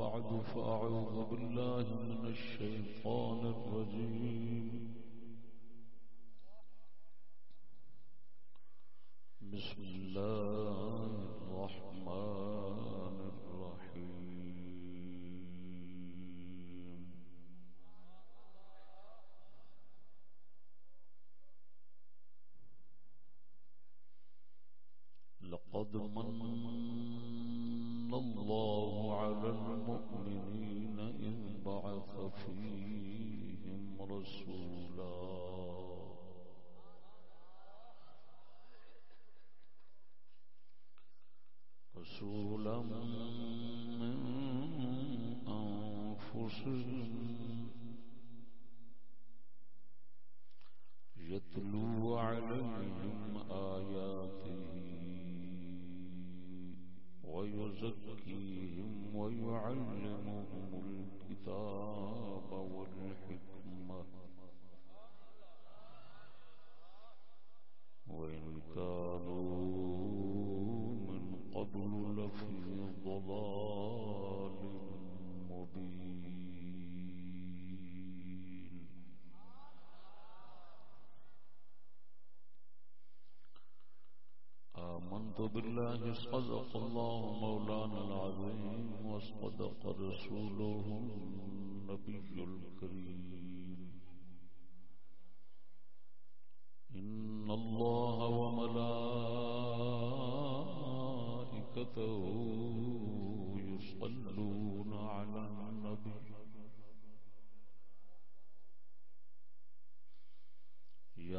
بعد فأعوذ بالله من الشيطان الرجيم. من أنفسهم يتلو عليهم آياته ويزكيهم ويعلمهم الكتاب والحكمة وإن كانوا ضلال مبين آمنت بالله صدق الله مولانا العظيم وصدق رسوله النبي الكريم إن الله وملائكته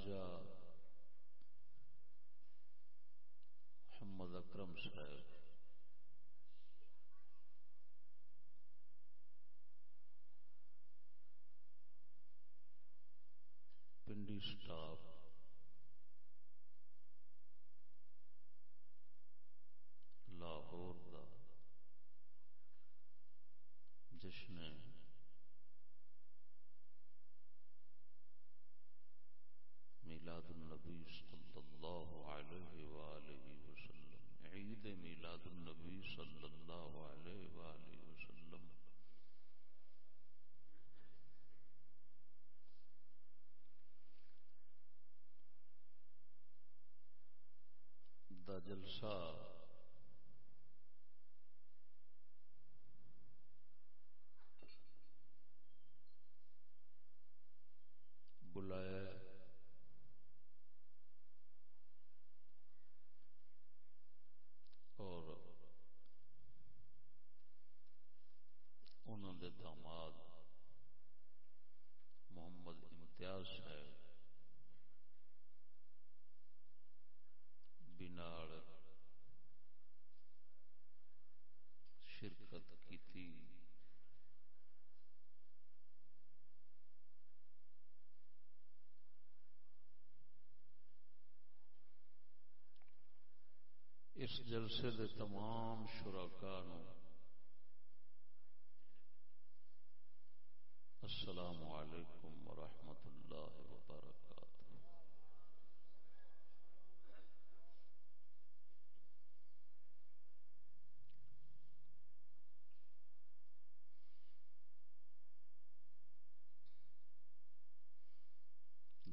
خواجہ محمد اکرم صاحب۔ پنڈی سٹاف لاہور کا جشن میلاد النبی صلی اللہ علیہ وآلہ وسلم عید میلاد النبی صلی اللہ علیہ وآلہ وسلم دا جلسہ بلایا اور انہوں دے داماد محمد امتیاز صاحب بیناڑ شرکت کی تھی اس جلسے دے تمام شرکا السلام علیکم ورحمۃ اللہ وبرکاتہ۔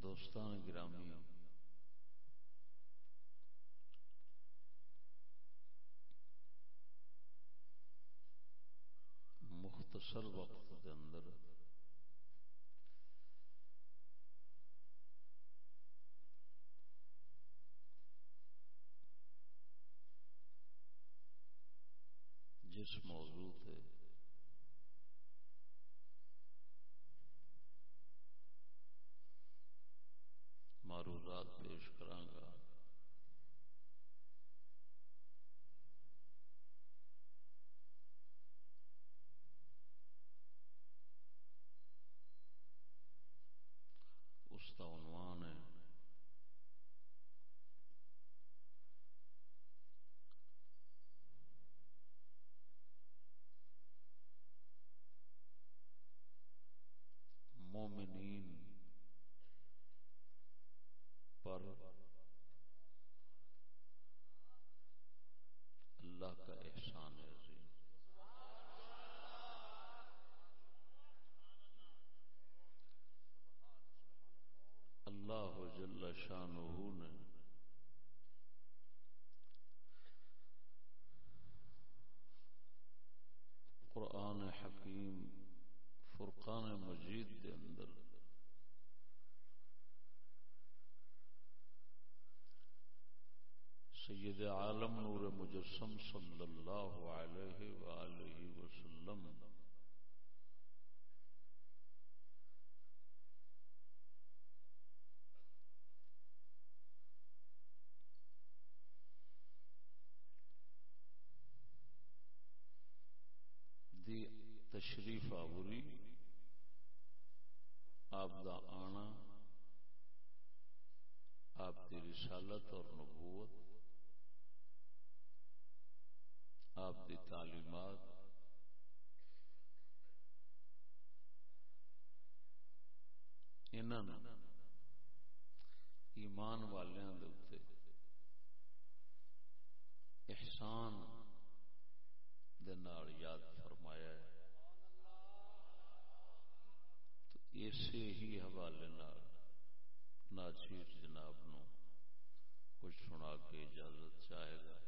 دوستان گرامی مختصر وقت کے اندر جس موضوع مجسم صلی اللہ علیہ وآلہ وسلم. دی تشریف آوری آپ دا آنا آپ کی رسالت اور نبوت۔ انہوں ایمان والیاں دے اتے احسان دے نال یاد فرمایا ہے۔ تو اسی ہی حوالے نال ناچیر جناب نو کچھ سنا کے اجازت چاہے گا۔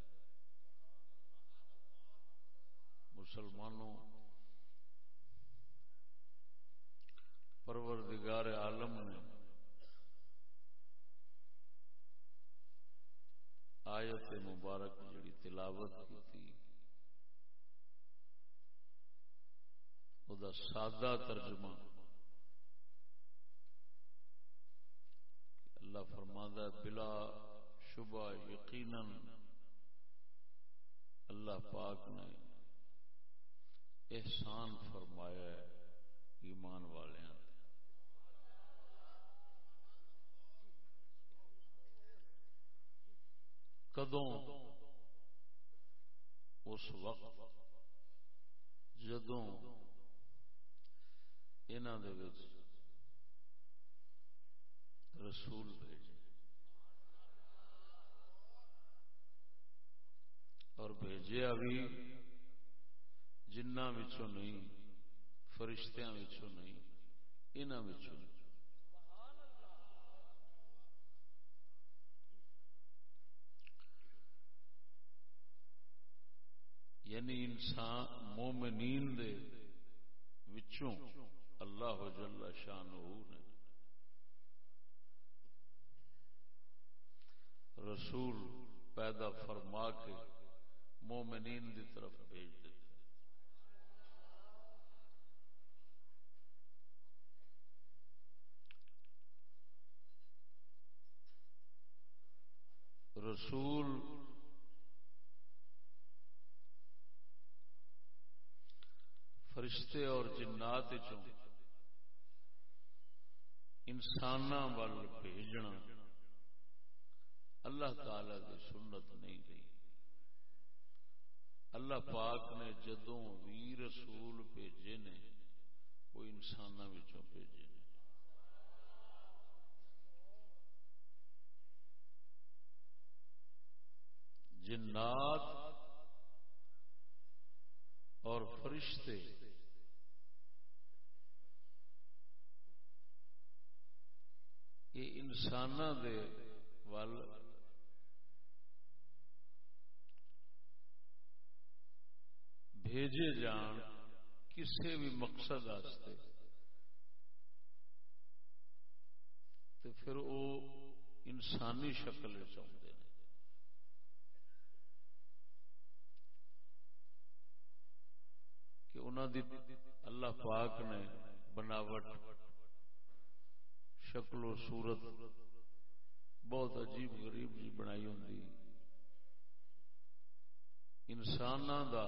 مسلمانوں پروردگار عالم نے آیت مبارک جڑی تلاوت کی تھی وہ سادہ ترجمہ اللہ فرماندہ بلا شبہ یقیناً اللہ پاک نے احسان فرمایا ہے ایمان والے کدوں؟ اس وقت، جدوں۔ انہوں رسول بھیجے۔ اور بھیجے ابھی جنہ نہیں، فرشتیاں نہیں انہوں نہیں۔ یعنی انسان مومنین دے وچوں اللہ جل شان نے رسول پیدا فرما کے مومنین دی طرف بھیج دیتے رسول فرشتے اور جنات انسان وال بھیجنا اللہ تعالی کی سنت نہیں رہی۔ اللہ پاک نے جدوں بھی رسول بھیجے نے، وہ انسان بھیجے نے۔ جنات اور فرشتے کہ انسان دے وال بھیجے جان کسی بھی مقصد آستے تو پھر وہ انسانی شکل چاہتے ہیں کہ انہوں دی اللہ پاک نے بناوٹ شکل و صورت بہت عجیب غریب جی بنائی ہوں انسان دا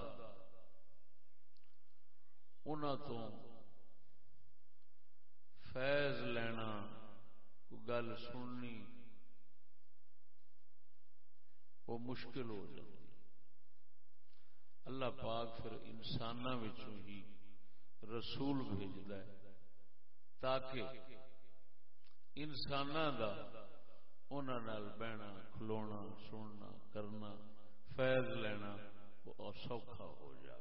تو فیض لینا گل سننی وہ مشکل ہو جاتی اللہ پاک پھر انسان ہی رسول بھیجد ہے تاکہ انسان کا انہوں بہنا، کھلونا، سننا، کرنا، فیض لینا، وہ سوکھا ہو جائے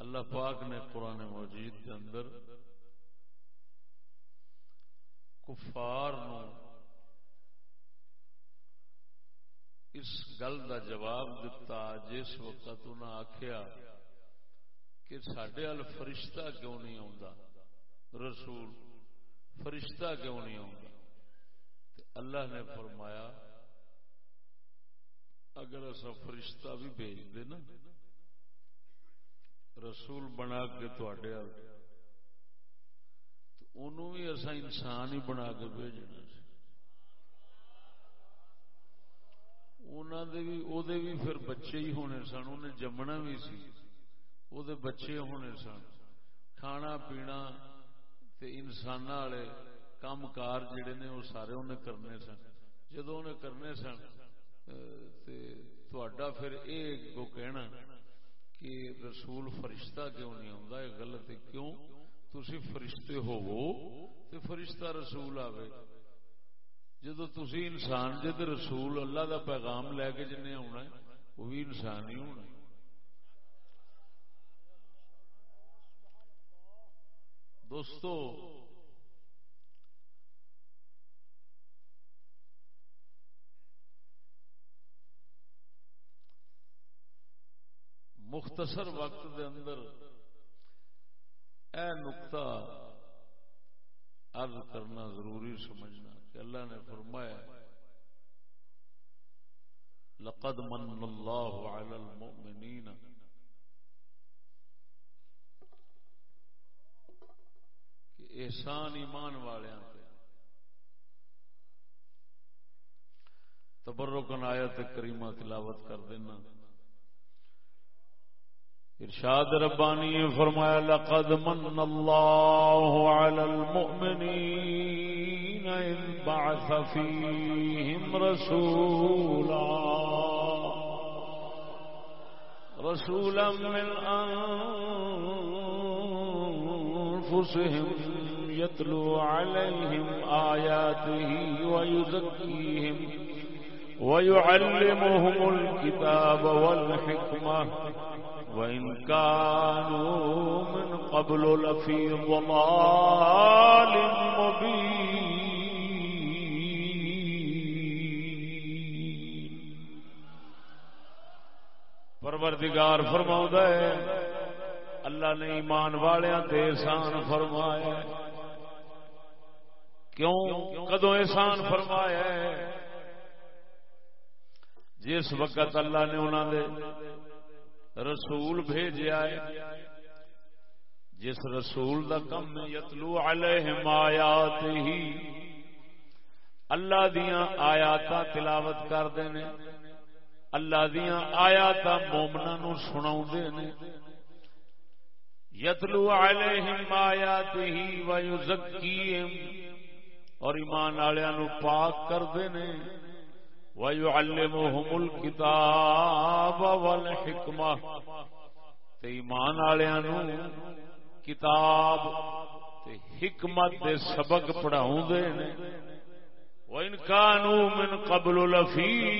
اللہ پاک نے قرآن مجید کے اندر کفار نو اس گل کا جواب دتا، جس وقت انہیں آخیا کہ سڈے ال فرشتہ کیوں نہیں آتا رسول فرشتہ کیوں نہیں آتا اللہ نے فرمایا، اگر ایسا فرشتہ بھی بھیج دے نا، رسول بنا کے تھوڑے بھی اصا انسان ہی بنا کے بھیجنا دے بھی پھر بچے ہی ہونے سن انہیں جمنا بھی سی۔ وہ بچے ہونے سن کھانا پینا تے انسان والے کام کار جڑے نے وہ سارے انہیں کرنے سن جدو انہیں کرنے سن پھر یہ کہنا کہ رسول فرشتہ کیوں نہیں آتا یہ غلط ہے کیوں تھی فرشتے ہوو تو فرشتہ رسول آئے جدو تھی انسان جد رسول اللہ دا پیغام لے کے جن آنا وہ بھی انسان ہی ہونا دوستو، مختصر وقت دے اندر اے نقطہ عرض کرنا ضروری سمجھنا کہ اللہ نے فرمایا، لقد من اللہ علی المؤمنین کہ احسان ایمان والے تبرکن آیت کریمہ تلاوت کر دینا۔ ارشاد ربانی فرمایا، لقد من الله على المؤمنين إذ بعث فيهم رسولا۔ رسولا من أنفسهم يتلو عليهم آياته ويزكيهم ويعلمهم الكتاب والحكمة وإن كانوا من قبل لفي ضلال مبين پروردگار فرماؤں ہے اللہ نے ایمان والوں تے احسان فرمایا کیوں کدو احسان فرمایا جس وقت اللہ نے انہوں نے رسول بھیجا ہے، جس رسول دا کم یتلو علیہم آیات ہی اللہ دیاں آیات تلاوت کر دینے اللہ دیاں آیات مومنا نو سناؤ دینے یتلو علیہم آیات ہی ویزکیم اور ایمان آلیاں پاک کر دینے وَيُعَلِّمُهُمُ الْكِتَابَ وَالْحِكْمَةِ۔ تے ایمان والوں کتاب تے حکمت دے سبق پڑھاؤں دے نے وَإِن كَانُوا مِن قَبْلُ لَفِي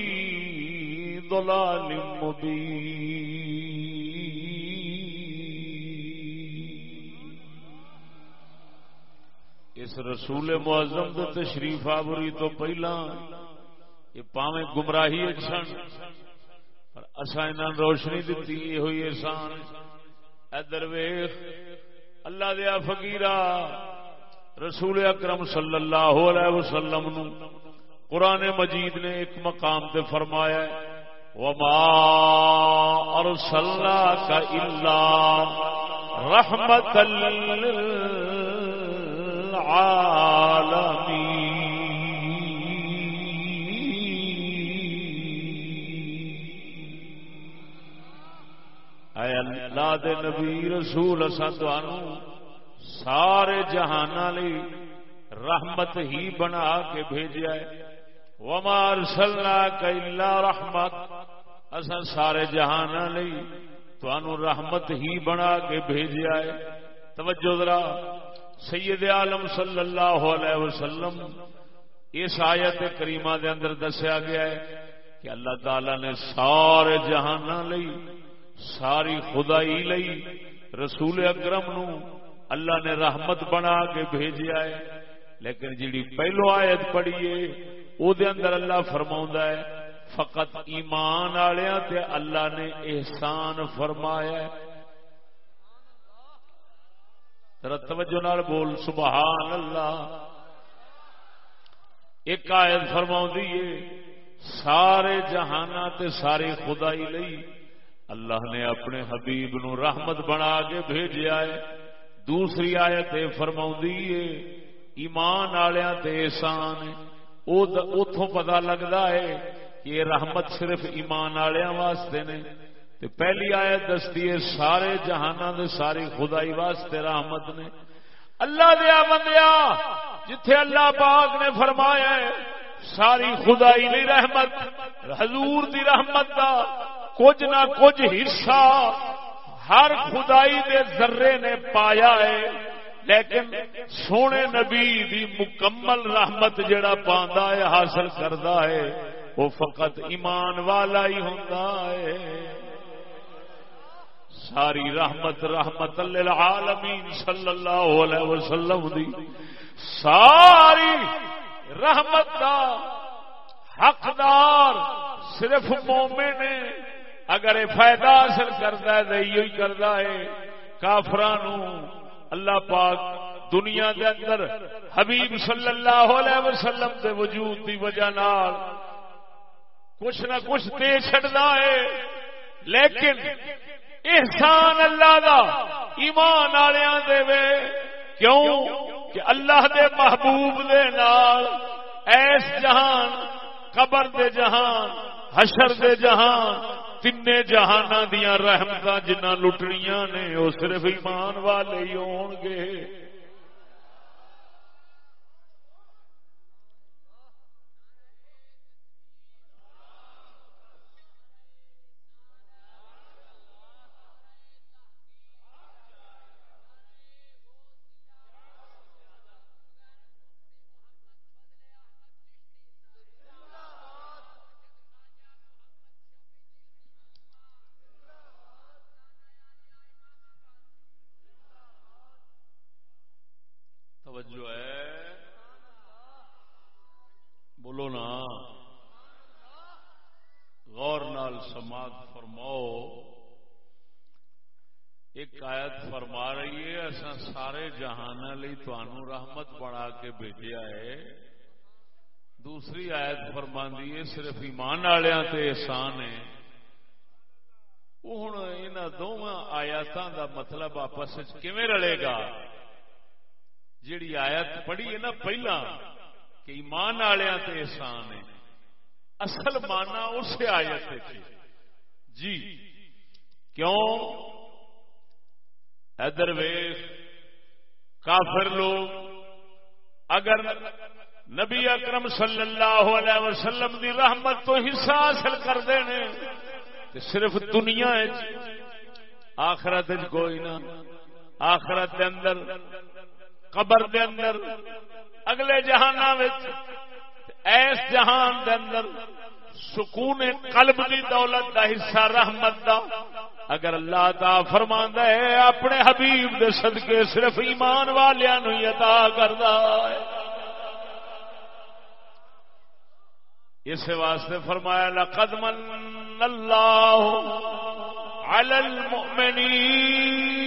ضَلَالٍ مُبِينٍ۔ اس رسول معظم دے تشریف آوری تو پہلا یہ پاویں گمراہی سن۔ پر اصا ان روشنی دیتی یہ ہوئی احسان۔ ادر ویخ اللہ دیا فقیرہ رسول اکرم صلی اللہ علیہ وسلم نو قرآن مجید نے ایک مقام تے فرمایا وما ارسلناک الا رحمت اے اللہ دے نبی رسول، اساں سارے جہان رحمت ہی بنا کے بھیجا ہے۔ وما ارسلناک الا رحمت اساں سارے جہان تانوں رحمت ہی بنا کے بھیجا ہے۔ توجہ ذرا۔ سید عالم صلی اللہ علیہ وسلم، اس آیت کریمہ دے اندر دسیا گیا ہے کہ اللہ تعالی نے سارے جہان لئی، ساری خدائی لئی، رسول اکرم نو اللہ نے رحمت بنا کے بھیجیا ہے۔ لیکن جیڑی پہلو آیت پڑھیے او دے اندر اللہ فرماؤں ہے، فقط ایمان آلیاں تے اللہ نے احسان فرمایا ہے۔ توجہ نال بول، سبحان اللہ۔ ایک آیت فرما سارے جہانا تے ساری خدائی لئی اللہ نے اپنے حبیب نو رحمت بنا کے بھیجا ہے۔ دوسری آیت فرما ایمان آلیا احسان اتوں پتا لگتا ہے کہ یہ رحمت صرف ایمان آلیا واسطے نے تے پہلی آیت دستی ہے، سارے جہانا دے ساری خدائی واسطے رحمت نے۔ اللہ دیا بندیا جتھے اللہ پاک نے فرمایا ہے، ساری خدائی لی رحمت، حضور دی رحمت دا کچھ نہ کچھ حصہ ہر خدائی دے ذرے نے پایا ہے۔ لیکن سونے نبی دی مکمل رحمت جڑا پاندا ہے، حاصل کردا ہے، وہ فقط ایمان والا ہی ہوندا ہے۔ ساری رحمت رحمت للعالمین صلی اللہ علیہ وسلم دی. ساری رحمت دا حقدار صرف مومن نے اگر یہ فائدہ حاصل کرتا ہے تو یہ کرتا ہے۔ کافران اللہ پاک دنیا دے اندر حبیب صلی اللہ علیہ وسلم دے وجود دی وجہ نال کچھ نہ کچھ دے چڑھتا ہے۔ لیکن احسان اللہ دا، ایمان آلیاں دے وے۔ کیوں؟ کہ اللہ دے محبوب دے نال ایس جہان، قبر دے جہان، حشر دے جہان تین جہان دیا رحمت جنہ لٹنیاں نے، وہ صرف ایمان والے ہی ہون گے۔ توجہ ہے۔ بولو نا۔ غور نال سماعت فرماؤ۔ ایک آیت فرما رہی ہے اصا سارے جہان لی تنوع رحمت بنا کے بھیجا ہے۔ دوسری آیت فرما ہے، صرف ایمان والیا احسان ہے۔ وہ ہوں ان دونوں آیاتوں کا مطلب آپس کیویں رلے گا؟ جیڑی آیت پڑھی ہے نا پہلا، کہ ایمان والوں تے احسان ہے۔ اصل مانا اس آیت جی۔, جی۔ کیوں؟ ادر ویخ کافر لوگ، اگر نبی اکرم صلی اللہ علیہ وسلم دی رحمت تو حصہ حاصل کرتے ہیں صرف دنیا جی۔ آخرت کوئی نہ، آخرت اندر قبر دے اندر، اگلے جہان ایس جہان دے اندر سکون قلب دی دولت دا حصہ، رحمت دا۔ اگر اللہ تا فرما ہے، اپنے حبیب دے صدقے صرف ایمان والوں ہی عطا کردا ہے۔ اس واسطے فرمایا، لقد من اللہ علی المؤمنین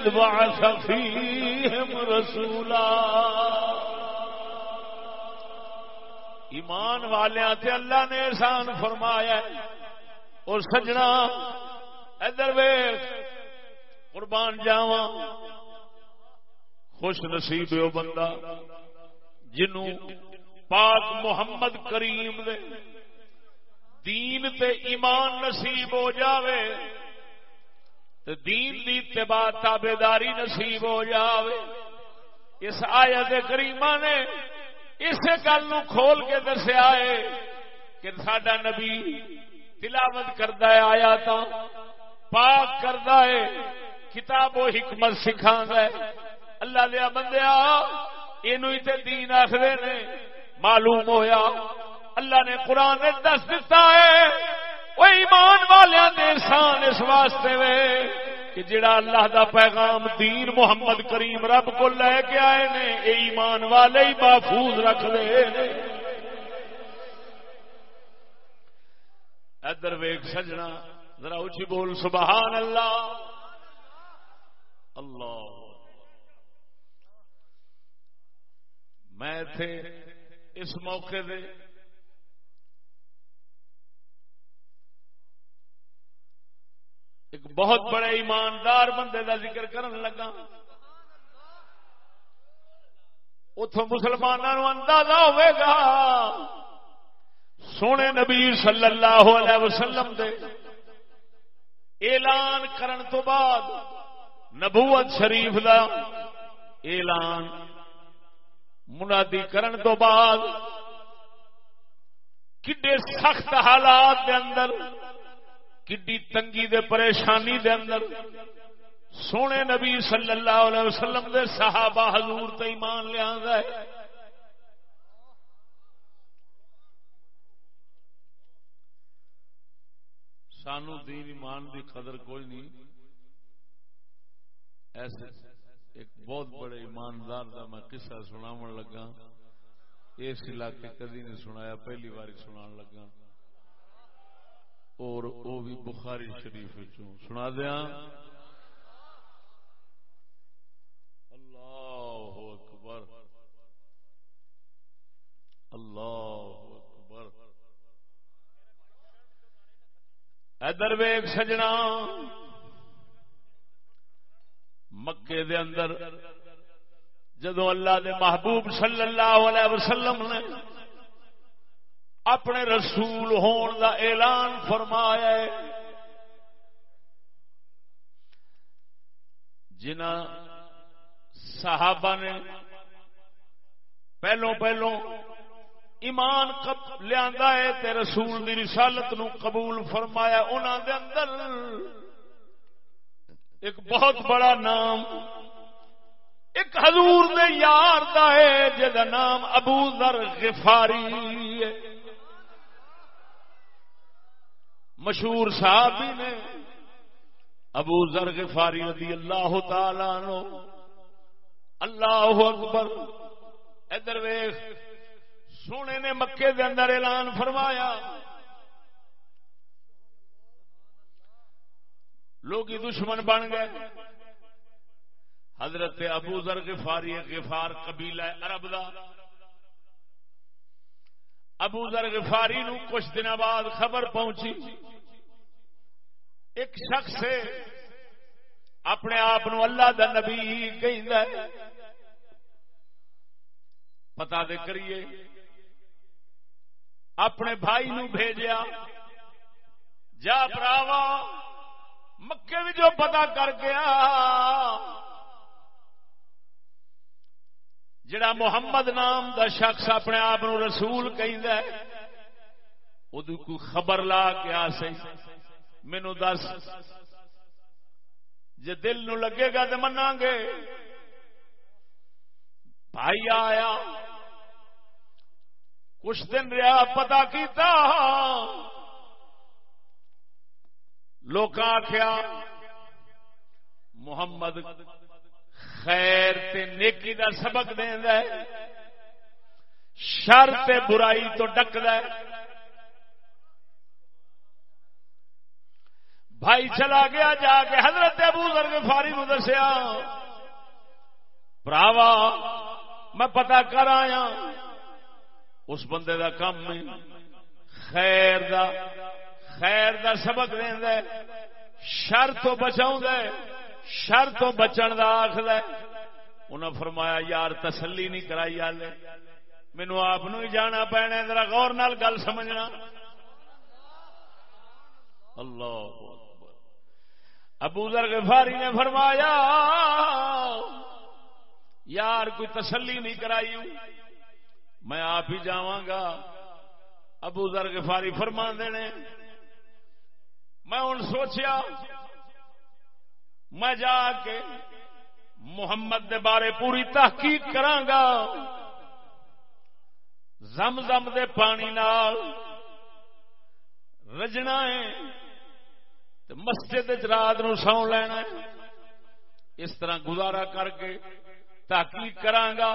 اذ بعث فیہم رسولا. ایمان والوں تے اللہ نے احسان فرمایا اور سجنا ادھر ویخ قربان جاوا خوش نصیب ہو بندہ جنوں پاک محمد کریم دے دین تے ایمان نصیب ہو جاوے۔ تے دین دی اتباع تابیداری نصیب ہو جاوے۔ اس آیت کریمہ نے اسی گل کھول کے دسیا ہے کہ سڈا نبی تلاوت کرتا ہے آیا تو پاک کرتا ہے، کتاب و حکمت سکھا ہے۔ اللہ دیا بندیا یہ دین آخر نے۔ معلوم ہویا، اللہ نے قرآن دس دتا ہے۔ وہ ایمان والے سان اس واسطے وے کہ جڑا اللہ دا پیغام دین محمد کریم رب کو لے کے آئے نے، اے ایمان والے ہی محفوظ رکھ لے۔ ادھر ویگ سجنا، ذرا اچھی بول، سبحان اللہ۔ اللہ۔ میں تھے اس موقع دے ایک بہت بڑے ایماندار بندے کا ذکر کرن لگا۔ اتو مسلمانوں اندازہ ہوئے گا۔ سونے نبی صلی اللہ علیہ وسلم دے اعلان کرن تو بعد نبوت شریف دا اعلان منادی کرن تو بعد کڈے سخت حالات دے اندر کڈی تنگی دے پریشانی دے اندر سونے نبی صلی اللہ علیہ وسلم دے صحابہ حضور تے ایمان لیا ہے۔ سانو دین ایمان دی قدر کوئی نہیں۔ ایسے ایک بہت بڑے ایماندار کا میں قصہ سنا لگا۔ اس علاقے کدی نہیں سنایا، پہلی بار سنا لگا۔ اور وہ بھی بخاری شریف سنا دیا اللہ اکبر۔ اللہ اکبر۔ ادر ویگ سجنا۔ مکے دے اندر جدو اللہ دے محبوب صلی اللہ علیہ وسلم نے اپنے رسول ہون دا اعلان فرمایا ہے۔ جنہ صحابہ نے پہلو پہلو ایمان لیا ہے تے رسول دی رسالت نو قبول فرمایا انہوں دے اندر ایک بہت بڑا نام، ایک حضور دے یار دا ہے جہاں نام ابو ذر غفاری ہے۔ مشہور صحابی نے ابو ذر غفاری رضی اللہ تعالی نو اللہ اکبر، ادھر ویخ سونے نے مکے دے اندر اعلان فرمایا۔ لوگ دشمن بن گئے۔ حضرت ابو ذر غفاری غفار قبیلہ عرب دا۔ ابو ذر غفاری نو کچھ دن بعد خبر پہنچی۔ ایک شخص اپنے آپ اللہ دا نبی کہ پتا دے کریے، اپنے بھائی نو بھیجیا۔ جا براوا مکے بھی جو پتا کر گیا جڑا محمد نام دا شخص اپنے آپ رسول کہ کوئی خبر لا کے آ سی مینو دس جی دل نو لگے گا تو منا گے۔ بھائی آیا، کچھ دن رہا پتا کیتا۔ لوگ آخیا محمد خیر تے نیکی دا سبق دینا شر تے برائی تو ڈکد بھائی چلا گیا، جا کے حضرت ابو ذر فاری نو دسیا براوا میں پتا کر آیا، اس بندے دا کام خیر دا خیر دا سبق دینا شر تو بچاؤ شر تو بچن کا آخر انہیں فرمایا، یار تسلی نہیں کرائی والے مینو آپ ہی جانا پینا ذرا غور نال گل سمجھنا۔ اللہ ابو ذر غفاری نے فرمایا، یار کوئی تسلی نہیں کرائی میں آپ ہی جاگا ابو ذر غفاری فرما دینے میں ہوں سوچیا میں جا کے محمد دے بارے پوری تحقیق کرانگا۔ زم زم دے پانی نال رجنا ہے مسجد رات نو سو لینا ہے۔ اس طرح گزارا کر کے تحقیق کرانگا۔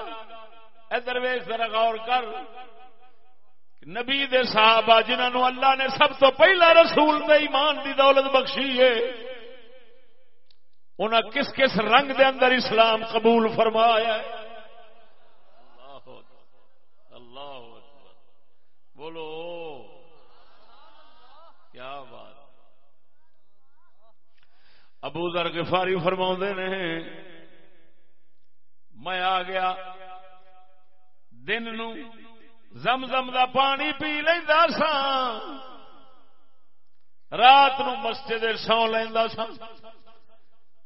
ادھر ویس ذرا غور کر نبی دے صحابہ جنہوں اللہ نے سب تو پہلا رسول دے ایمان دی دولت بخشی ہے۔ انہیں کس کس رنگ دے اندر اسلام قبول فرمایا ہے؟ اللہ بولو۔ کیا بات۔ ابو ذر گفاری فرما نے، میں آ گیا، دن نو زم زم دا پانی پی لینا سا رات نو مسجد سو لینا سا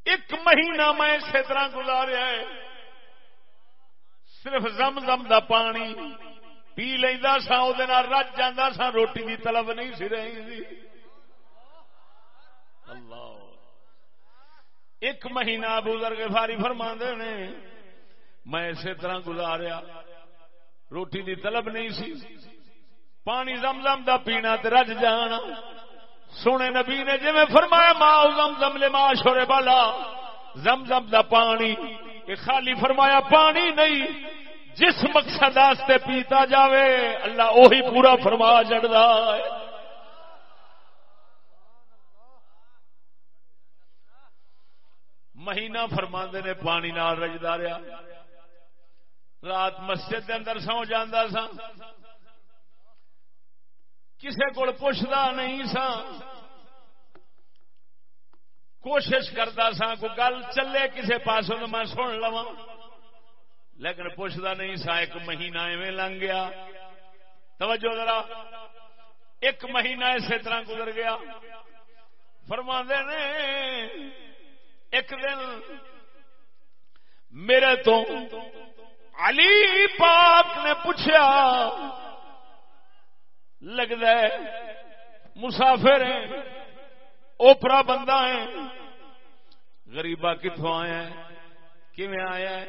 ایک مہینہ میں اسی طرح گزاریا ہے۔ صرف زم زم دا پانی پی لینا سا وہ رج جانا سا، روٹی کی طلب نہیں سی رہی اللہ۔ ایک مہینہ بزرگ فاری فرما نے، میں اسی طرح گزاریا۔ روٹی دی طلب نہیں سی۔ پانی زم زم دا پینا تے رج جانا۔ سونے نبی نے جی فرمایا ماں زم زم لے ماں شورے بالا زم زم دا پانی۔ یہ خالی فرمایا، پانی نہیں، جس مقصد آستے پیتا جاوے، اللہ وہی پورا فرما چڑھتا ہے۔ مہینہ فرما نے پانی نال رجدا رہا رات مسجد کے اندر سو جانا سا کسی کو پوچھتا نہیں سا۔ کوشش کرتا سا کو گل چلے کسی پاس تو میں سن لوا لیکن پوچھتا نہیں سا، ایک مہینہ ایویں لنگ گیا۔ توجہ ذرا، ایک مہینہ اسی طرح گزر گیا۔ فرما نے، ایک دن میرے تو علی پاک نے پوچھا لگتا ہے، مسافر ہیں، اوپرا بندہ ہے غریبا کتوں آیا کیون آیا ہے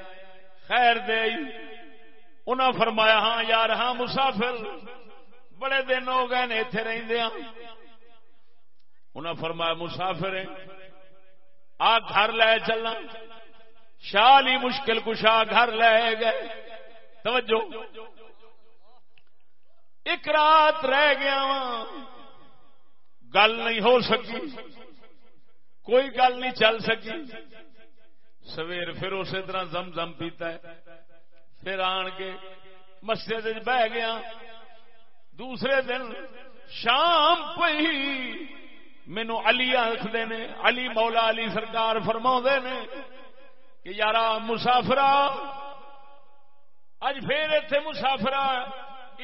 خیر دے انہاں فرمایا ہاں یار ہاں مسافر، بڑے دن ہو گئے اتے رہدیا انہاں فرمایا، مسافر ہیں، آ گھر لے چلنا شال ہی مشکل کشا گھر لے گئے۔ توجہ۔ ایک رات رہ گیا گل نہیں ہو سکی۔ کوئی گل نہیں چل سکی۔ سویر پھر اسی طرح زم زم پیتا ہے۔ پھر آن کے مسجد بہ گیا۔ دوسرے دن شام پہ مینو علی آخر نے، علی مولا علی سرکار فرما نے کہ یار مسافرا اج پھر اتے مسافرا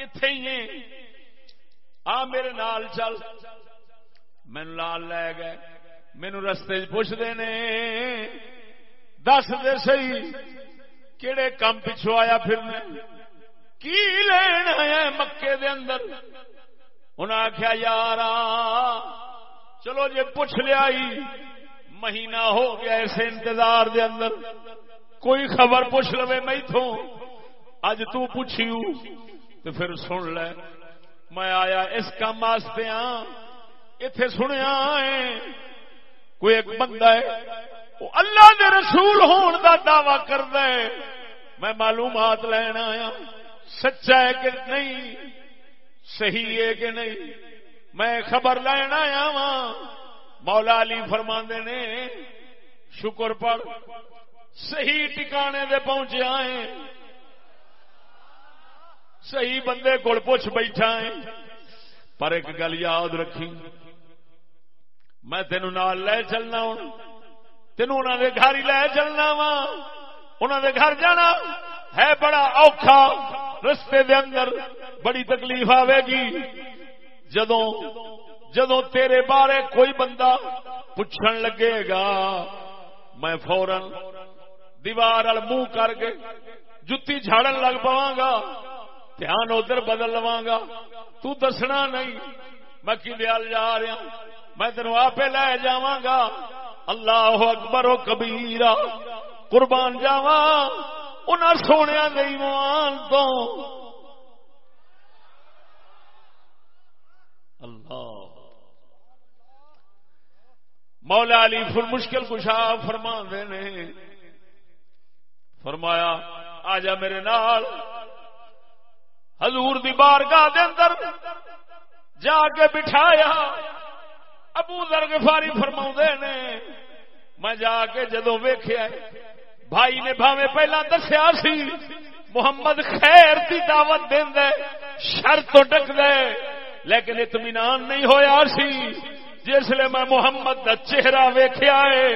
اتے ہی آ میرے نال چل۔ مین لال لے گئے۔ مینو رستے پوچھتے نے دس دے سی کہڑے کام پچھو آیا پھر کی لین آیا مکے دے اندر؟ انہیں آخیا یار چلو جی پوچھ لیا مہینہ ہو گیا ایسے انتظار دے اندر۔ کوئی خبر پوچھ لو میں تھو اج تو پوچھی تو پھر سن لے۔ میں آیا اس کام واسطے ہاں اتے سنیا کوئی ایک بندہ ہے، وہ اللہ دے رسول ہون دا دعوی کردا ہے۔ میں معلومات لینا آیا، سچا ہے کہ نہیں، صحیح ہے کہ نہیں۔ میں خبر لینا آیا وا مولا علی فرما نے، شکر پر صحیح ٹکانے دے پہنچے آئے۔ صحیح بندے کو پوچھ بیٹھا ہے۔ پر ایک گل یاد رکھی۔ میں تینوں نال لے چلنا ہوں۔ تینوں انہوں دے گھر ہی لے چلنا وا۔ انہوں دے گھر جانا ہے بڑا اوکھا۔ رستے دے اندر بڑی تکلیف آئے گی۔ جدوں جدوں تیرے بارے کوئی بندہ پوچھن لگے گا، میں فورن دیوار منہ کر کے جتی جھاڑن لگ پوا گا۔ دھیان ادھر بدل لوا گا تو دسنا نہیں۔ میں کدیال جا رہا میں تینوں آپ لے جا گا اللہ اکبر و کبیرا قربان جاوا ان سونے ایمان تو۔ اللہ۔ مولا علی فل مشکل کشا فرما نے۔ فرمایا، آ جا میرے نال۔ حضور دی بارگاہ دے اندر جا کے بٹھایا۔ ابو ذر غفاری فرما نے، میں جا کے جدو ویخیا بھائی نے بھاوے پہلا دسیا سی، محمد خیر کی دعوت دے شر تو ڈک دے لیکن اطمینان نہیں ہویا سی۔ جس لیے میں محمد کا چہرہ ویخیا ہے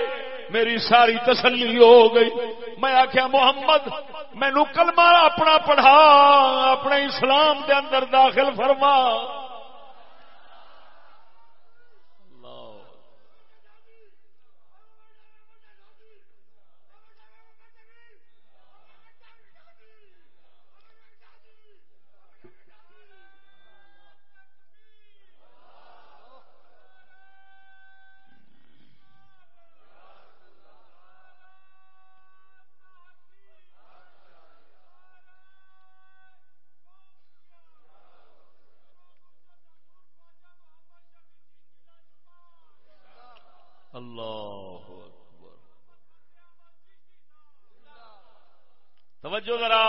میری ساری تسلی ہو گئی۔ میں آخیا محمد مینو کلمہ اپنا پڑھا، اپنے اسلام دے اندر داخل فرما۔ توجہ ذرا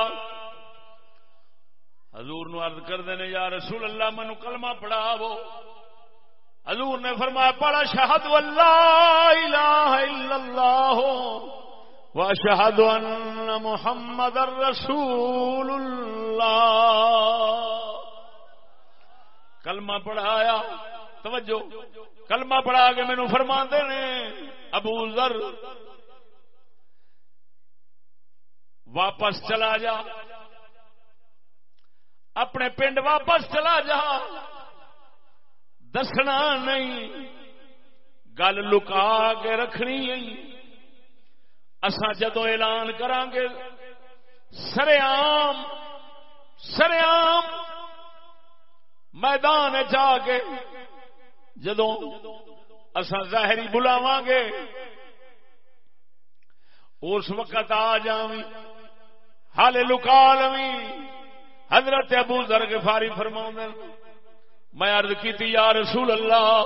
حضور نو عرض کر دینے یا رسول اللہ منو کلمہ پڑھا وہ حضور نے فرمایا پڑھا شہد واللہ الہ الا اللہ واشہد ان محمد الرسول اللہ۔ کلمہ پڑھایا۔ توجہ۔ کلمہ پڑھا کے مینو فرما دینے ابو ذر۔ واپس چلا جا۔ اپنے پنڈ واپس چلا جا۔ دسنا نہیں، گل لکا کے رکھنی اسا جدو اعلان گے سریام سریام میدان جا کے جدو اسا ظاہری بلاو گے، اس وقت آ جاویں ہال لکا لوی حضرت ابو ذر غفاری فرما میں عرض کی یا رسول اللہ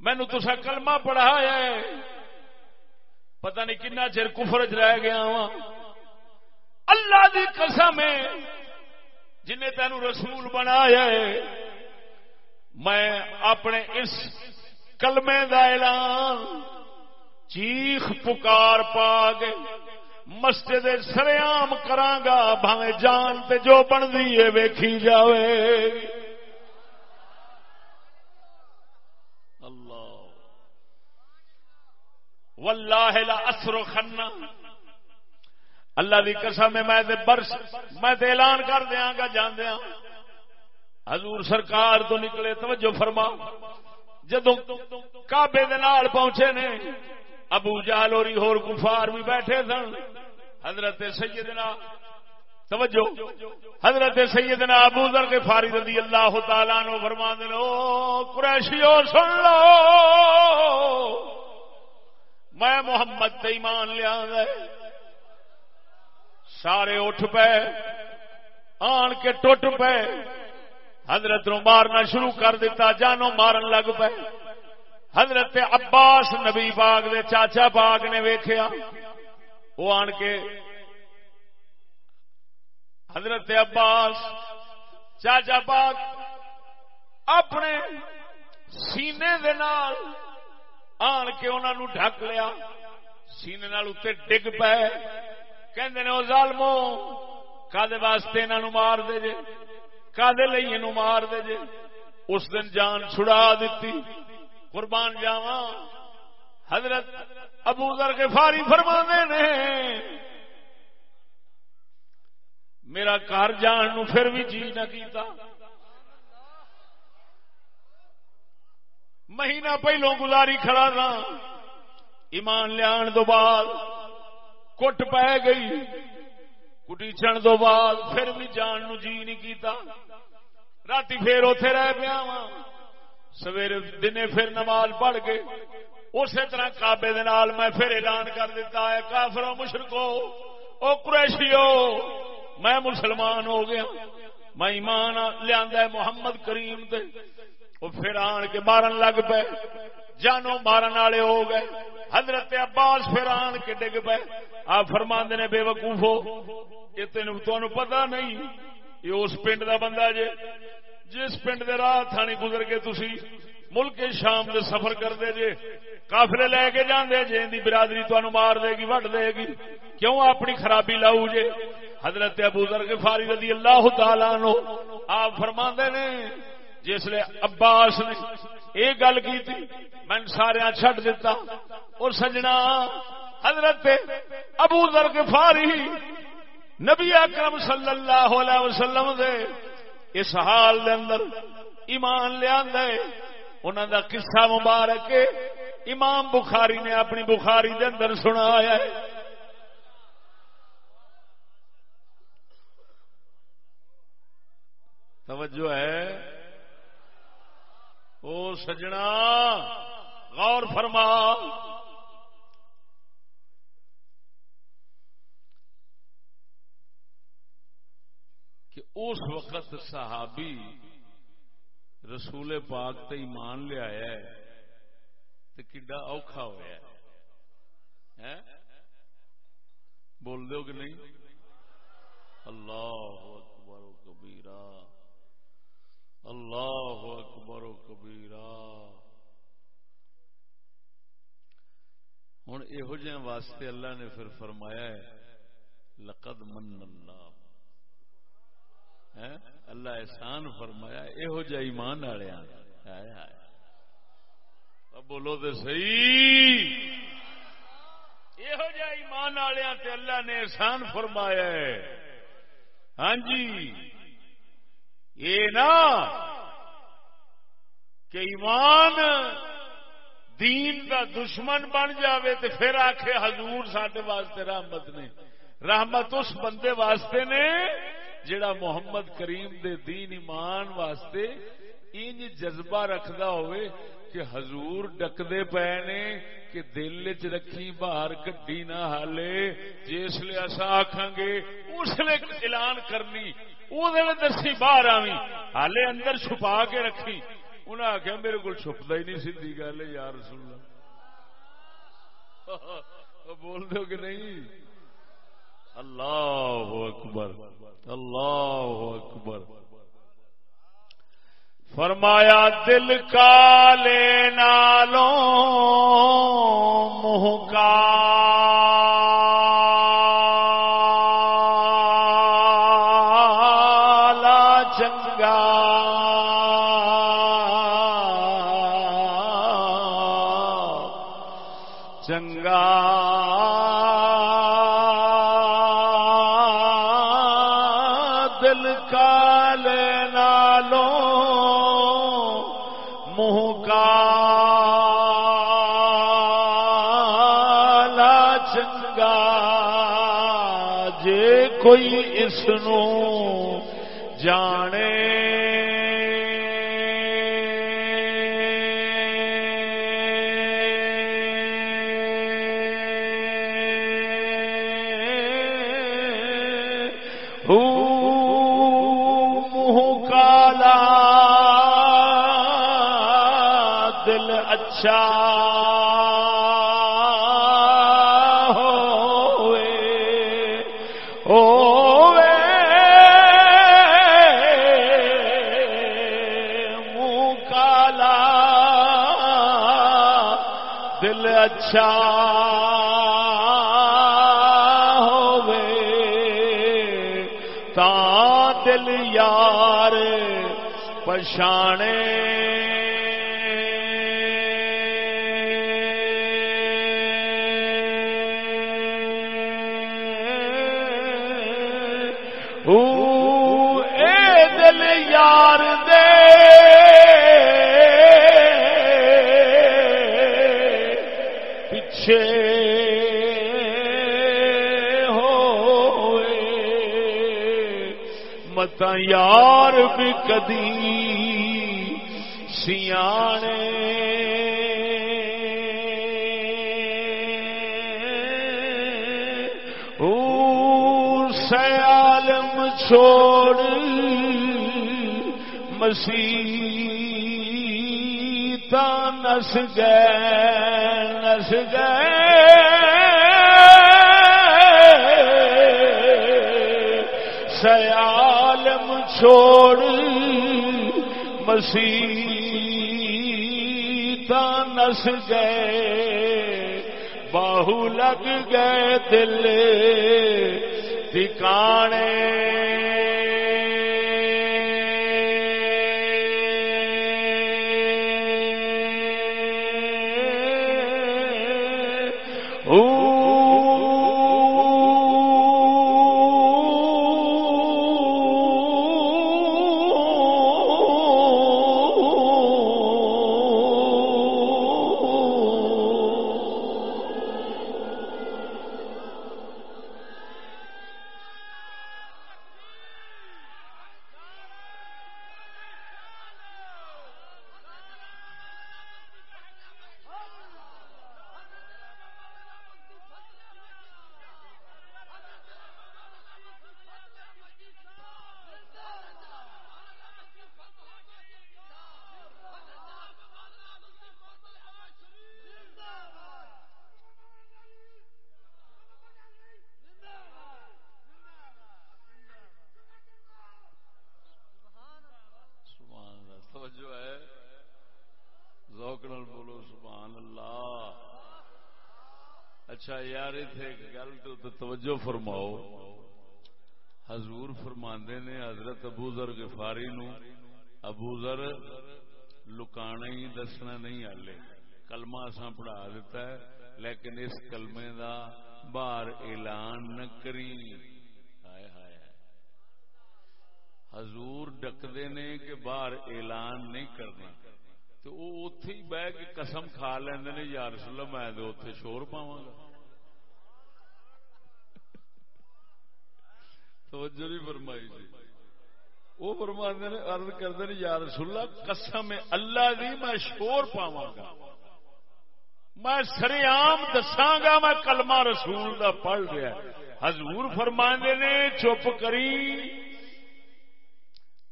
مینو تسا کلمہ پڑھایا ہے، پتہ نہیں کنا چر کفرج رہ گیا وا اللہ دی قسم ہے جن تین رسول بنایا ہے میں اپنے اس کلمے دا اعلان چیخ پکار پا گئے مسجد سریام کرانگا، بھاوے جان تے جو بن ہے ویکھی جاوے۔ اللہ۔ واللہ لا اسر خنا اللہ دی قسم میں میں برس، میں تے اعلان کر دیاں گا، جان دیاں۔ حضور سرکار تو نکلے، توجہ فرما۔ جدوں کعبے دے نال پہنچے نے، ابو جہل اور ہور کفار بھی بیٹھے سن۔ حضرت سیدنا، توجہ۔ حضرت سیدنا ابو ذر کے فارغ رضی اللہ تعالیٰ نو فرما دو قریشیو سن لو۔ میں محمد تے ایمان لیا سارے اٹھ پے، آن کے ٹوٹ پے۔ حضرت نو مارنا شروع کر دیتا جانو مارن لگ پے۔ حضرت عباس نبی باغ دے چاچا باغ نے ویخیا وہ آن کے حضرت عباس چاچا باغ اپنے سینے دے نال آن کے انہوں ڈھک لیا۔ سینے نال اتنے ڈگ پے۔ کہ وہ ظالمو، کدے واسطے انہوں مار دے جے؟ کدے لئی مار دے جے؟ اس دن جان چھڑا دیتی۔ قربان جاوا حضرت ابو ذر کے فاری فرما نے، میرا گھر جان نو پھر بھی جی نہ کیتا۔ مہینہ پہلو گزاری کھڑا تھا۔ ایمان لیا دو بعد کٹ پہ گئی۔ کٹیچن دو بعد پھر بھی جان نو جی نہیں کیتا رات پھر اتے رہ پیا وا سویرے دن پھر نماز پڑھ کے اسی طرح کابے میں پھر اعلان کر دیتا ہے کافرو مشرکو او قریشیو میں مسلمان ہو گیا میں ایمان لیا محمد کریم دے وہ پھر آن کے مارن لگ پے جانو مارن والے ہو گئے۔ حضرت عباس پھر آن کے ڈگ پے آپ فرماندے نے بے وقوف ہو یہ تین پتا نہیں یہ اس پنڈ دا بندہ جے۔ جس پنڈ دے راہ تھانی گزر کے تسی ملک شام دے سفر کر دے جے کافلے لے کے جاندے جے دی برادری تو مار دے گی وٹ دے گی۔ کیوں اپنی خرابی لاؤ جے؟ حضرت ابو ذر کے فاری رضی اللہ تعالیٰ نو آپ فرما نے جس لیے عباس نے یہ گل کی میں سارا چھٹ دیتا اور سجنا، حضرت ابو ذر فاری نبی اکرم صلی اللہ علیہ وسلم دے اس حال دے اندر ایمان لیا انہوں دا قصہ مبارک امام بخاری نے اپنی بخاری دے اندر سنایا ہے۔ توجہ ہے۔ او سجنا، غور فرما۔ کہ اس وقت صحابی رسول پاک تے ایمان لیا ہے تے کڈا اوکھا ہوا ہے۔ بول دو کہ نہیں؟ اللہ اکبر و کبیرہ۔ اللہ اکبر و کبیرہ۔ ہوں یہ واسطے اللہ نے پھر فرمایا ہے، لقد من اللہ اللہ احسان فرمایا یہو جہ ایمان والے بولو تو سی یہو جہ ایمان والے اللہ نے احسان فرمایا ہاں جی۔ یہ نا کہ ایمان دین کا دشمن بن جاوے تو پھر آخے حضور سڈے واسطے رحمت نے۔ رحمت اس بندے واسطے نے جڑا محمد کریم دے دین ایمان واسطے انج جذبہ رکھدا ہوئے کہ حضور ڈکدے پے نے کہ دل چ رکھی باہر گڈی نہ ہالے۔ جس لیے اصا آخان گے، اس لیے اعلان کرنی وہ دسی باہر آوی ہالے اندر چھپا کے رکھی انہیں آخیا میرے کو چھپتا ہی نہیں سی گل یار سن بول دو کہ نہیں اللہ اکبر اللہ اکبر فرمایا دل کا لے نالوں کالا یار بھی کدی سیانے۔ او سیالم چھوڑ مسیح نس گئے نس گئے۔ سیالم چھوڑ مسیح نس گئے باہو لگ گئے دل ٹھکانے توجہ فرماؤ۔ حضور فرماندے نے حضرت ابو ذر غفاری نو۔ ابو ذر لکانا ہی دسنا نہیں ہالے کلمہ اساں پڑھا دیتا ہے، لیکن اس کلمے دا باہر اعلان نہ کری۔ ہائے ہائے۔ حضور ڈکدے نے کہ باہر اعلان نہیں کرنا۔ تو وہ اتے ہی بہ کے قسم کھا لیندے نے، یا رسول اللہ، میں تو اتے شور پاواں گا۔ توجہ نہیں فرمائی جی۔ وہ فرماندے نے، عرض کردے نے، یا رسول اللہ، قسم اللہ دی میں شور پاواں گا میں سرے عام دساں گا میں کلمہ رسول دا پڑھ رہا حضور فرماندے نے، چپ کری۔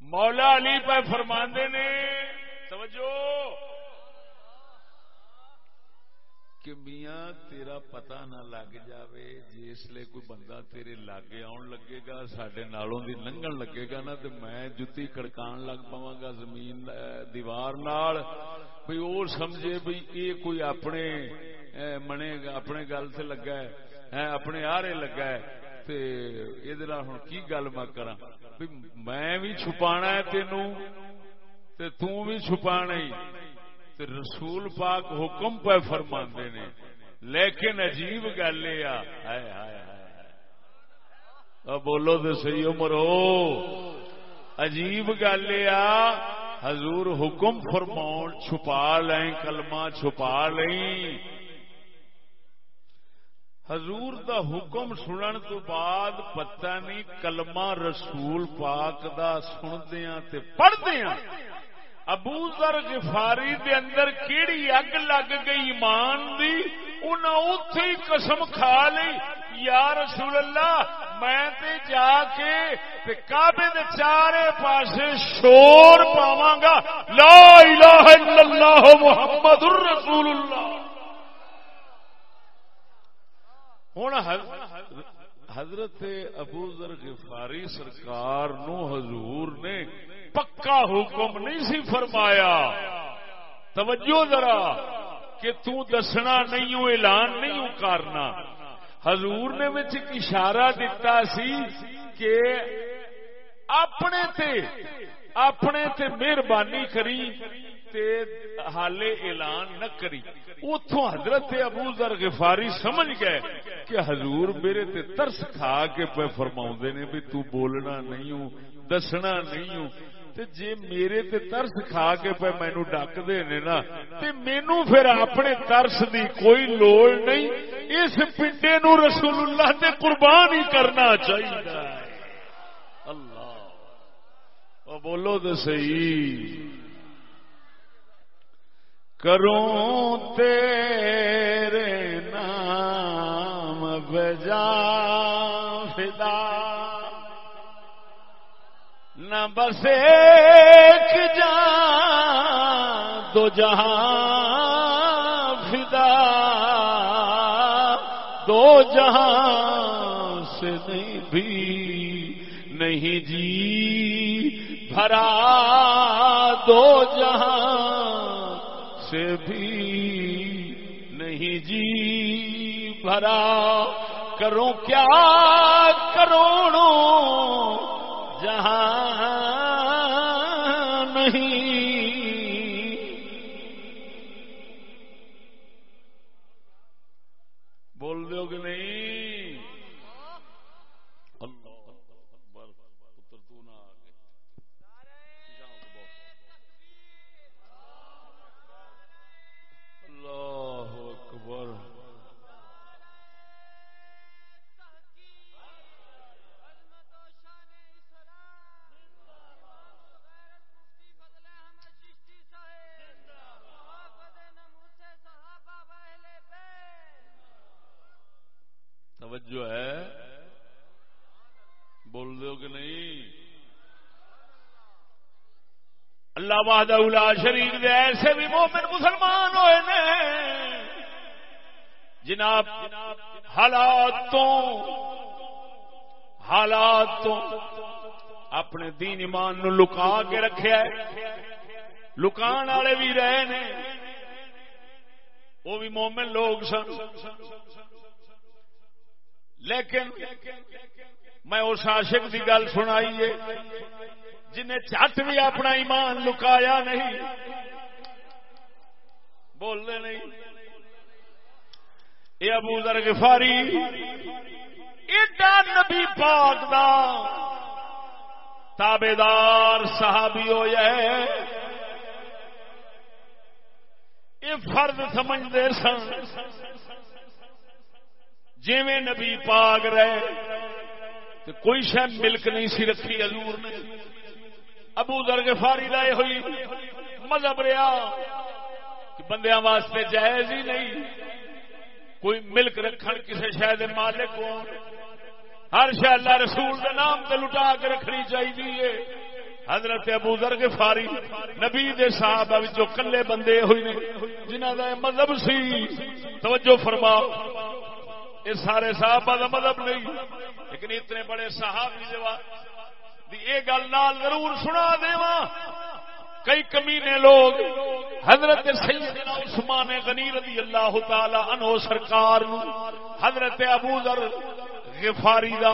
مولا علی پہ فرماندے نے۔ توجہ۔ کہ میاں تیرا پتہ نہ لگ جاوے جی جس لے کوئی بندہ تیرے لاگے آن لگے گا سڈے نالوں دی لنگن لگے گا نا تو میں جتی کڑکان لگ پاواں گا زمین دیوار نال۔ بھئی وہ سمجھے بھئی یہ کوئی اپنے منے اپنے گل سے لگا ہے اپنے آرے لگا ہے۔ تے یہ ہوں کی گل میں کرا میں بھی چھپانا ہے تینوں، تے توں بھی چھپانا ہی۔ تے رسول پاک حکم پہ فرما نے۔ لیکن عجیب گل یہ بولو تو سی مرو عجیب گل یہ حضور حکم فرماؤ چھپا لیں، کلمہ چھپا لیں۔ حضور دا حکم سنن تو بعد پتہ نہیں کلمہ رسول پاک دا سندیاں تے پڑھدیاں۔ ابو ذر غفاری دے اندر کیڑی اگ لگ گئی ایمان دی؟ انہاں اوتھے ہی قسم کھا لی۔ یا رسول اللہ، میں تے جا کے تے کعبے دے چارے پاسے شور پاواں گا لا الہ الا اللہ محمد الرسول اللہ۔ ہوں حضرت ابو ذر غفاری سرکار نو حضور نے پکا حکم نہیں سی فرمایا۔ توجہ ذرا کہ تو دسنا نہیں ہوں، اعلان نہیں ہوں کرنا۔ حضور نے وچ اشارہ دیتا سی کہ اپنے تے اپنے تے مہربانی کری تے حالے اعلان نہ کری۔ اتوں حضرت ابو ذر غفاری سمجھ گئے کہ حضور میرے تے ترس کھا کے پہ فرما نے بھی تو بولنا نہیں ہوں، دسنا نہیں ہوں۔ تے جے میرے تے ترس کھا کے پہ مینو ڈک دے نے نا، تے مینو پھر اپنے ترس دی کوئی لوڑ نہیں، اس پنڈے نو رسول اللہ تے قربان ہی کرنا چاہیے۔ اللہ بولو تو صحیح۔ کروں تیرے نام بجا نہ بس ایک جان، دو جہاں فدا، دو جہاں سے نہیں بھی نہیں جی بھرا، دو جہاں سے بھی نہیں جی بھرا، کروں کیا توجہ ہے، بول دو کہ نہیں؟ اللہ وحدہ شریف دے، ایسے بھی مومن مسلمان ہوئے نے۔ جناب حالات تو حالات تو اپنے دین ایمان نو لکا کے رکھے لکان والے بھی رہے نے۔ وہ بھی مومن لوگ سن۔ لیکن میں اس عاشق کی گل سنائیے جنہیں چٹ بھی اپنا ایمان لکایا نہیں۔ بولنے نہیں۔ یہ ابو ذر غفاری، ایڈا نبی پاک دا تابے دار صحابی ہو جائے یہ فرد سمجھتے سن۔ جیویں نبی پاگ رہے تو کوئی شہ ملک نہیں سی رکھی حضور نے۔ ابو درگ فاری لائے ہوئی، مذہب رہا کہ بندیاں واسطے جائز ہی نہیں۔ کوئی ملک رکھن کسی شہر مالک کو ہر شہ اللہ رسول کے نام تے لٹا کے رکھنی چاہیے حضرت ابو درگ فاری نبی دے صحابہ جو کلے بندے ہوئی نے جنہ کا مذہب سی۔ توجہ فرماؤ۔ یہ سارے صحابہ کا مطلب نہیں، لیکن اتنے بڑے صحابی یہ گل نال ضرور سنا دے کئی کمینے لوگ حضرت سیدنا عثمان غنی رضی اللہ تعالی عنہ سرکار حضرت ابو ذر غفاری دا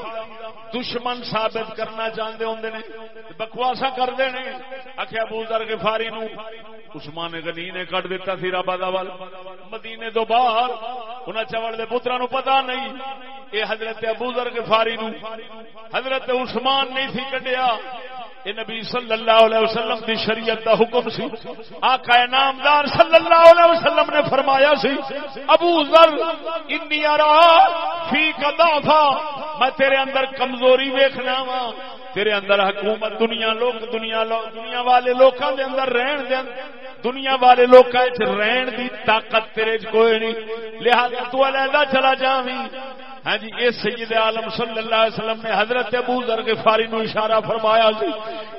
دشمن ثابت کرنا چاہتے ہوں نے، بکواسا کرتے ہیں آخیا ابو ذر غفاری نو عثمان غنی نے کٹ دیتا سی رابا وال۔ مدینے تو باہر انہیں چوڑ کے پترا نو پتا نہیں۔ یہ حضرت ابو ذر غفاری نو حضرت عثمان نہیں سی کڈیا۔ یہ نبی صلی اللہ علیہ وسلم دی شریعت دا حکم سی۔ آقا نامدار صلی اللہ علیہ وسلم نے فرمایا سی، ابو ذر انی ارا فی ضعفا۔ میں تیرے اندر کمزوری ویخنا وا تیرے اندر حکومت دنیا لوگ دنیا لوگ دنیا والے لوکاں دے اندر رہن دے دنیا والے لوکاں وچ رہن دی طاقت تیرے کوئی نہیں۔ لہذا تو علیحدہ چلا جاویں۔ ہاں جی یہ سید عالم صلی اللہ علیہ وسلم نے حضرت ابو ذر غفاری نو اشارہ فرمایا سی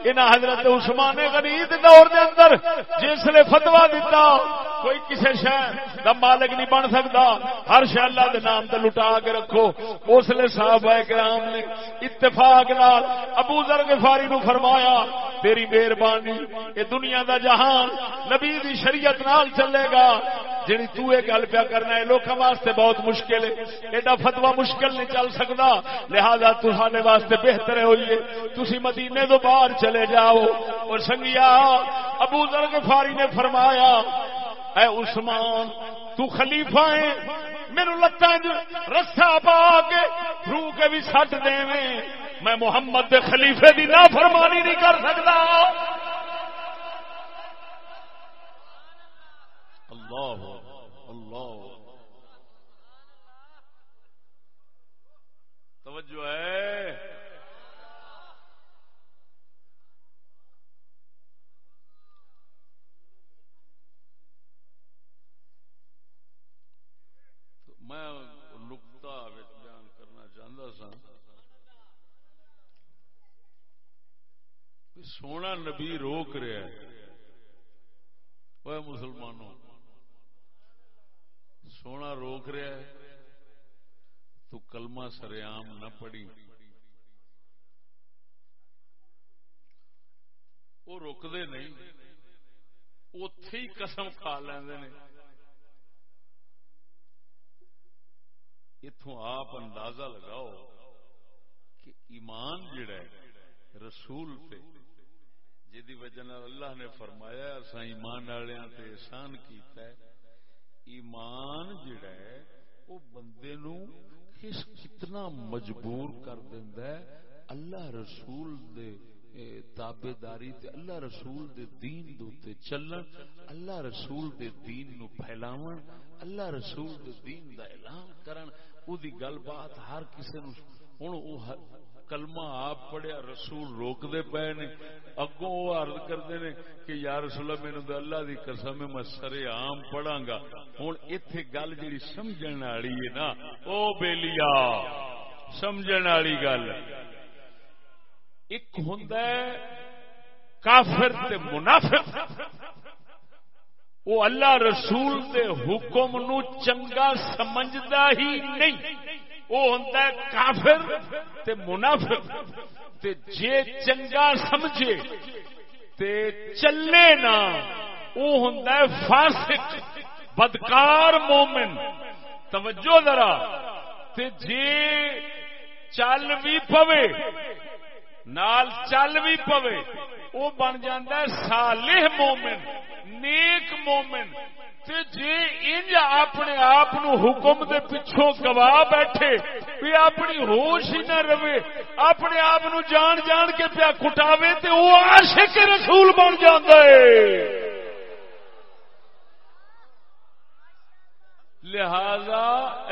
انہاں حضرت عثمان غنی دے دور دے اندر جس نے فتوا دیتا کوئی کسی شہر دا مالک نہیں بن سکتا۔ ہر شہ اللہ دے نام تے لٹا کے رکھو۔ اس لیے صحابہ کرام نے اتفاق نال ابو ذر غفاری نو فرمایا، تیری مہربانی یہ دنیا دا جہان نبی دی شریعت نال چلے گا۔ جی تو یہ گل پیا کرنا ہے لوگوں واسطے بہت مشکل ہے۔ ایڈا فتوا مشکل نہیں چل سکتا۔ لہذا تصانے واسطے بہتر ہوئیے تسی مدینے تو باہر چلے جاؤ۔ اور سنگیا، ابو ذر غفاری نے فرمایا، اے عثمان، تو خلیفہ ہے میرے لتاں رسا پا کے رو کے بھی سٹ دے میں محمد دے خلیفے دی نہ فرمانی نہیں کر سکتا۔ اللہ اللہ۔ توجہ ہے۔ میں نقتا بیان کرنا چاہتا سا سونا نبی روک رہا ہے۔ وہ مسلمانوں، سونا روک رہا ہے۔ تو کلمہ سریام نہ پڑی وہ روکتے نہیں اتے ہی قسم کھا لیندے نے۔ اتوں آپ اندازہ لگاؤ کہ ایمان جڑا ہے رسول پہ جی وجہ اللہ نے فرمایا اصا ایمان والوں تے احسان کیتا ہے۔ ایمان جڑا ہے، وہ بندے نو اس کتنا مجبور کر دینا ہے؟ اللہ رسول دے تابے داری تے، اللہ رسول دے دین دوتے چلن اللہ رسول دے دین نو پھیلاون، اللہ رسول دے دین دا اعلان کرن۔ او دی گل بات ہر کسے نو، ہن او کلمہ آپ پڑھیا رسول روک دے پے نے، اگوں وہ عرض کرتے نے کہ یا رسول اللہ، مینوں تے اللہ دی قسم میں سرے عام پڑھاں گا۔ ہن ایتھے گل جڑی سمجھن والی ہے نا، او بیلیا سمجھن والی گل۔ ایک ہوندا ہے، کافر تے منافق۔ وہ اللہ رسول دے حکم نو چنگا سمجھدا ہی نہیں۔ وہ ہوتا ہے کافر تے منافق تے جے چنگا سمجھے تے چلے نا وہ ہوتا ہے فاسق، بدکار مومن۔ توجہ ذرا، تے جے چل بھی پوے نال چل بھی پوے۔ وہ بن جاتا ہے صالح مومن، نیک مومن۔ جی انج اپنے آپ حکم دے پچھوں گواہ بیٹھے، بھی اپنی ہوش ہی نہ رہے، اپنے آپ جان جان کے پیا کٹاوے، تے وہ عاشق رسول بن جاتا ہے۔ لہذا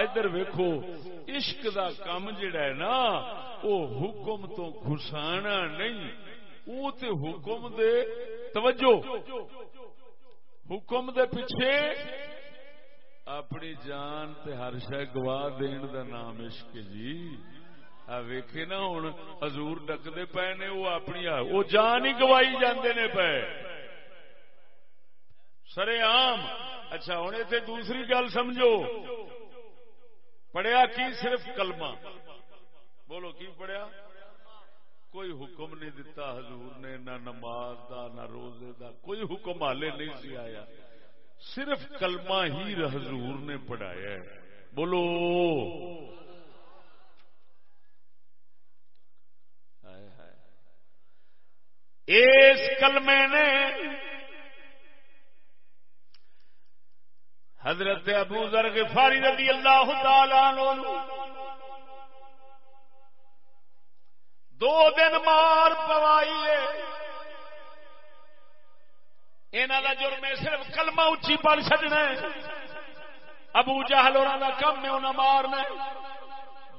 ادھر ویکو عشق دا کام جڑا ہے نا وہ حکم تو گھسانا نہیں وہ تے حکم دے توجہ۔ حکم دے پیچھے اپنی جان تے ہر شہ گواہ دین دا نام عشق جی۔ ویکھے نا ہوں حضور ڈکتے پے نے وہ اپنی وہ جان ہی گوائی جاندے نے پے۔ سرے عام اچھا ہوں اتنے دوسری گل سمجھو۔ پڑھیا کی صرف کلمہ؟ بولو، کی پڑھیا؟ کوئی حکم نہیں دتا حضور نے، نہ نماز دا، نہ روزے دا۔ کوئی حکم حالے نہیں سی آیا۔ صرف کلمہ ہی حضور نے پڑھایا ہے۔ بولو۔ اس کلمے نے حضرت ابو ذر غفاری رضی اللہ تعالی عنہ دو دن مار پوائیے انہوں کا جرم صرف کلمہ اچھی پڑھ چڈنا ابو جہل اور کم ہے انہیں مارنا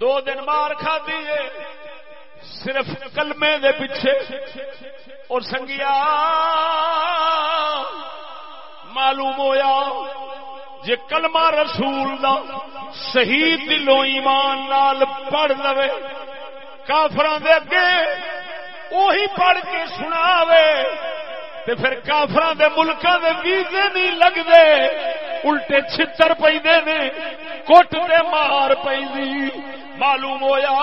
دو دن مار کھا دیے صرف کلمے دے پیچھے۔ اور سنگیا، معلوم ہویا جے کلمہ رسول دا صحیح دلوں ایمان نال پڑھ لو کافران دے اگے وہی پڑھ کے سناوے، تے پھر کافران دے ملکاں دے ویزے نہیں لگدے، الٹے چھتر پیندے نے، کٹ تے مار پیندی معلوم ہویا،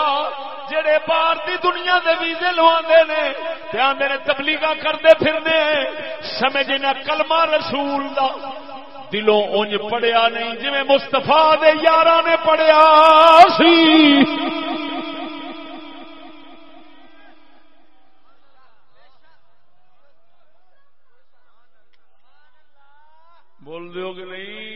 جڑے باہر دی دنیا دے ویزے لواندے نے، تے آندے نے تبلیغاں کردے پھرنے، سمجھ نہ کلمہ رسول دا دلوں اونج پڑیا نہیں جی مستفا دے یاراں نے پڑیا سی۔ بول دیو کہ نہیں؟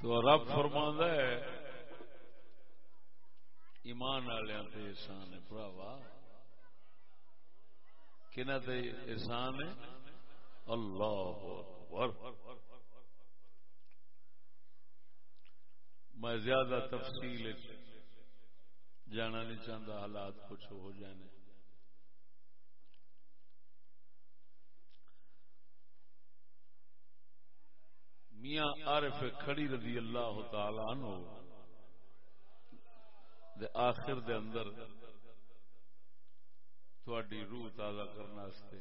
تو رب فرما ہے، ایمان والوں تے احسان ہے بھراوا. کہنا تے احسان ہے؟ اللہ اکبر. میں زیادہ تفصیل جانا نہیں چاہتا حالات کچھ ہو جانے. میاں عارف کھڑی رضی اللہ تعالی عنہ دے آخر دے اندر تھوڑی روح تازہ کرنے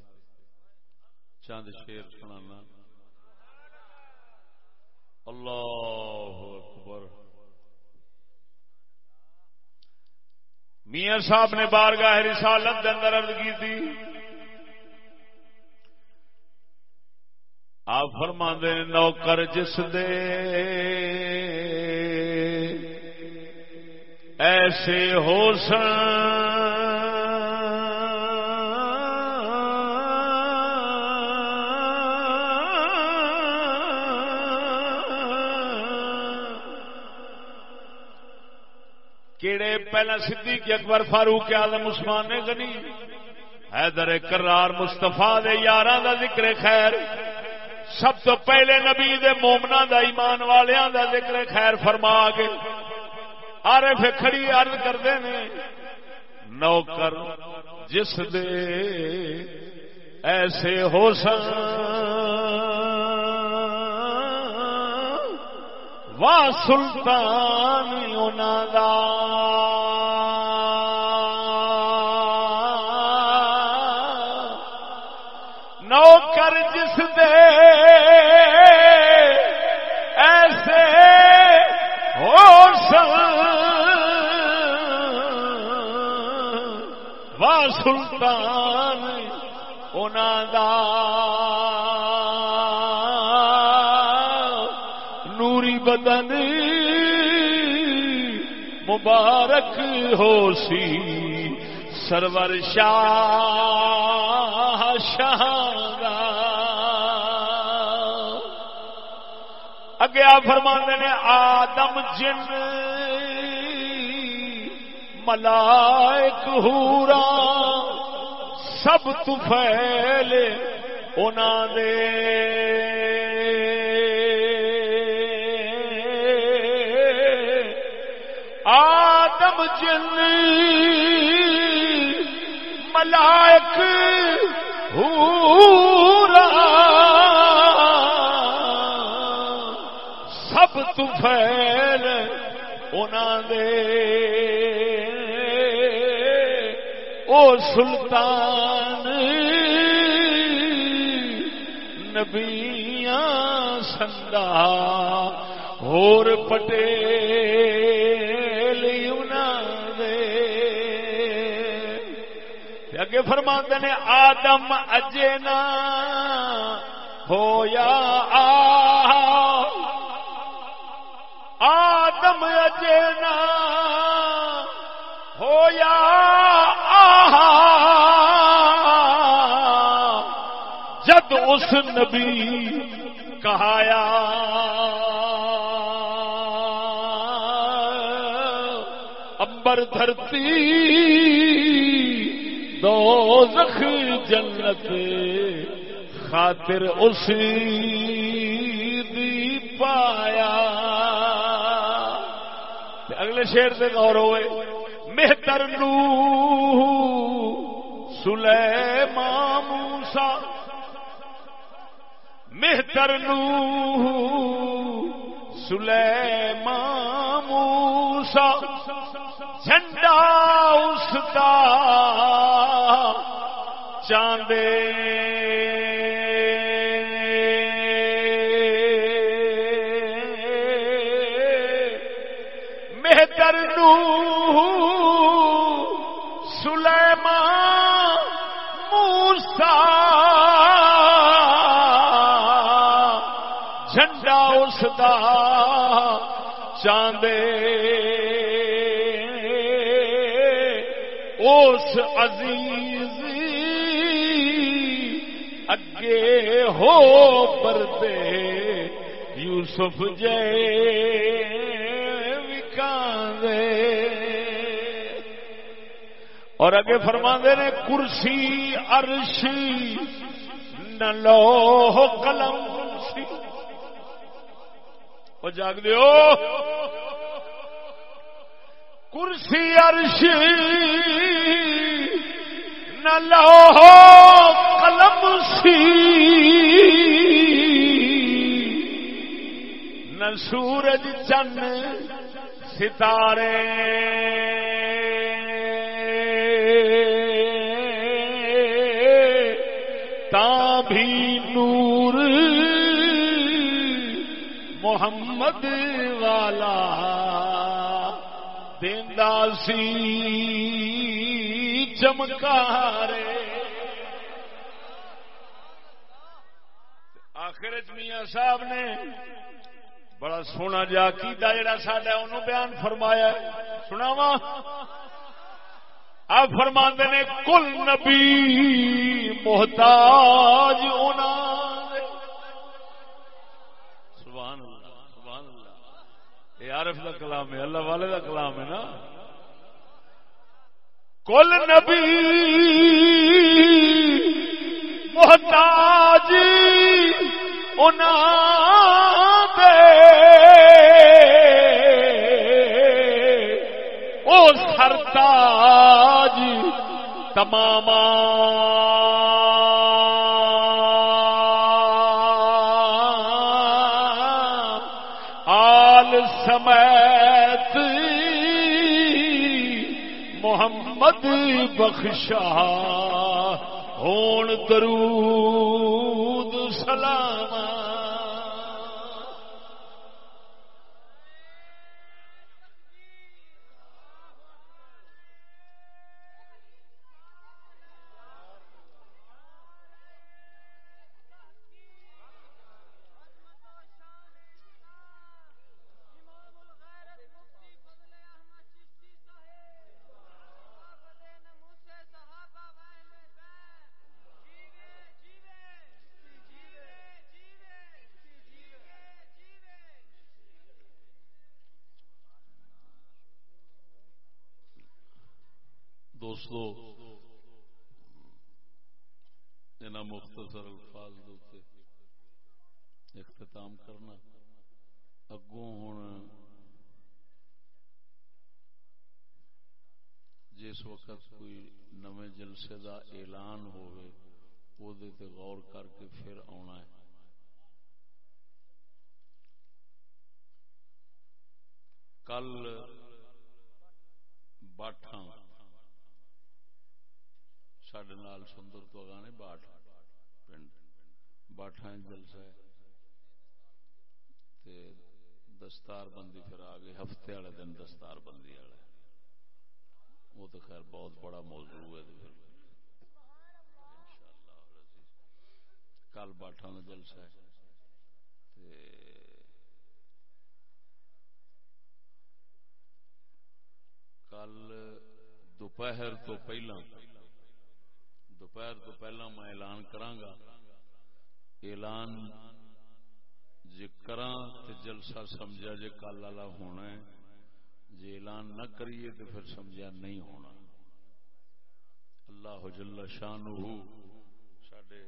چند شیر سنانا۔ اللہ اکبر۔ میاں صاحب نے بارگاہ رسالت دے اندر عرض کی تھی آپ فرما دے نوکر جس دے ایسے ہو سن۔ کیڑے پہلا صدیق اکبر فاروق آدم عثمان نے گنی حیدر کرار مستفا دے یار دا ذکر خیر۔ سب تو پہلے نبی دے مومنا دا ایمان والیاں دا ذکر خیر فرما کے آرے پھر کھڑی عرض کرتے ہیں نوکر جس دے ایسے ہو سن۔ واہ سلطان دا۔ واہ سلطان دا نوری بدن مبارک ہو سی۔ سرور شاہ شاہ اگے آ فرمانے نے آدم جن ملائک ہورا سب تو پھیلے دے۔ آدم جن ملائک ہورا سب تو پھیل دے۔ او سلطان نبیاں سندا ہور پٹیل دے۔ اگے فرما نے آدم اجنا ہویا آ۔ آدم اجنا ہویا۔ جد اس نبی کہایا، امبر دھرتی دو زخ جنت خاطر اسی دی پایا۔ اگلے شیر سے غور ہوئے۔ مہتر نو سلے موسا مہتر نو سلے موسا جھنڈا اس کا چاندے اس چاندے۔ اس عزیز اگے ہو پردے۔ یوسف جے وکاندے اور اگے فرما نے، کرسی عرشی نہ لو قلم۔ وہ جاگ دیو کرسی عرش نہ لو قلم سی۔ نہ سورج چند ستارے۔ سی چمکارے۔ آخر میاں صاحب نے بڑا سونا جا کیتا جڑا ساڈا انہوں بیان فرمایا سناوا آپ فرما نے، کل نبی محتاج سبحان اللہ سبحان اللہ۔ یہ عارف کا کلام ہے، اللہ والے کا کلام ہے نا۔ کل نبی محتاج او سرتاج تمام بخشا ہون درود سلام دوستو ان مختصر الفاظ دوتے اختتام کرنا اگوں ہوں جس وقت کوئی نویں جلسے دا اعلان ہوئے وہ تے غور کر کے پھر آنا ہے۔ کل باٹھاں سڈے نال سندر تو اگانے باٹ پنڈ باٹھا جلسہ ہے۔ تے دستار بندی پھر آ گئی ہفتے والے دن دستار بندی والے۔ وہ تو خیر بہت بڑا موضوع ہے کل باٹھا کا جلسہ ہے کل دوپہر تو پہلا دوپہر تو پہلا میں اعلان کرانگا اعلان جے کراں تے جلسہ سمجھا جے کل والا ہونا ہے جی اعلان نہ کریے تو پھر سمجھا نہیں ہونا۔ اللہ جل شان سڈے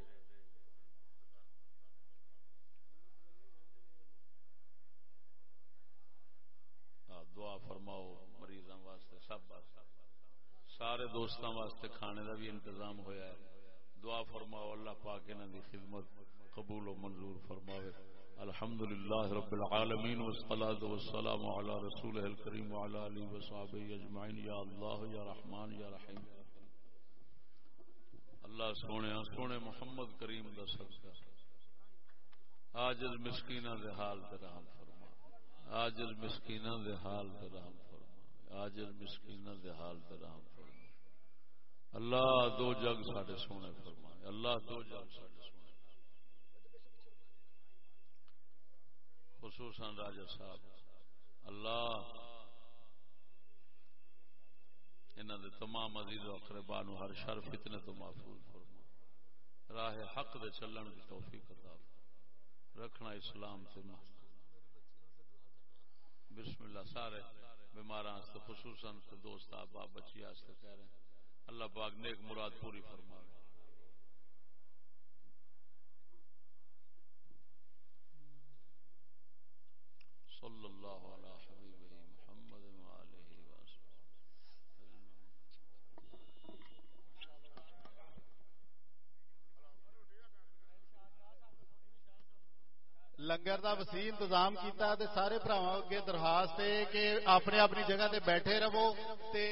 دعا فرماؤ مریضوں واسطے، سب واسطے۔ سارے دوستوں واسطے کھانے کا بھی انتظام ہویا ہے۔ دعا فرماؤ اللہ پاک انہوں کی خدمت قبول و منظور فرماوے۔ الحمد للہ رب العالمین والصلاة والسلام على رسول الكریم وعلى آله وصحبه اجمعین یا اللہ یا رحمان یا رحیم اللہ سونے سونے محمد کریم دا صدقہ. آجز مسکینہ دے حال تے رحم فرما. آجز مسکینہ دے حال تے رحم فرما. آجز مسکینہ دے حال تے رحم فرما. اللہ دو جگ ساڈے سونے فرما اللہ دو جگ ساڈے خصوصاً راجا صاحب، اللہ انہوں نے تمام عزیز و اقربا نو ہر شر فتنے تو محفوظ فرما راہ حق دے چلن کی توفیق عطا رکھنا اسلام سے محفوظ بسم اللہ، سارے بیماراں خصوصاً دوست آپ بچی کہہ رہے ہیں۔ اللہ پاک نیک مراد پوری فرما صلی اللہ علیہ حبیب محمد وآلہ لنگر دا وسیع انتظام کیتا تے سارے بھراواں اگے درخواست ہے کہ اپنے اپنی جگہ تے بیٹھے رہو تے